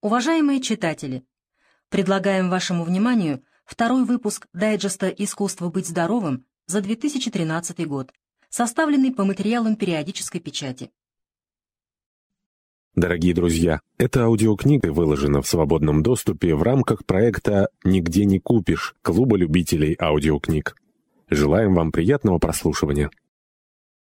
Уважаемые читатели, предлагаем вашему вниманию второй выпуск дайджеста «Искусство быть здоровым» за 2013 год, составленный по материалам периодической печати. Дорогие друзья, эта аудиокнига выложена в свободном доступе в рамках проекта «Нигде не купишь» Клуба любителей аудиокниг. Желаем вам приятного прослушивания.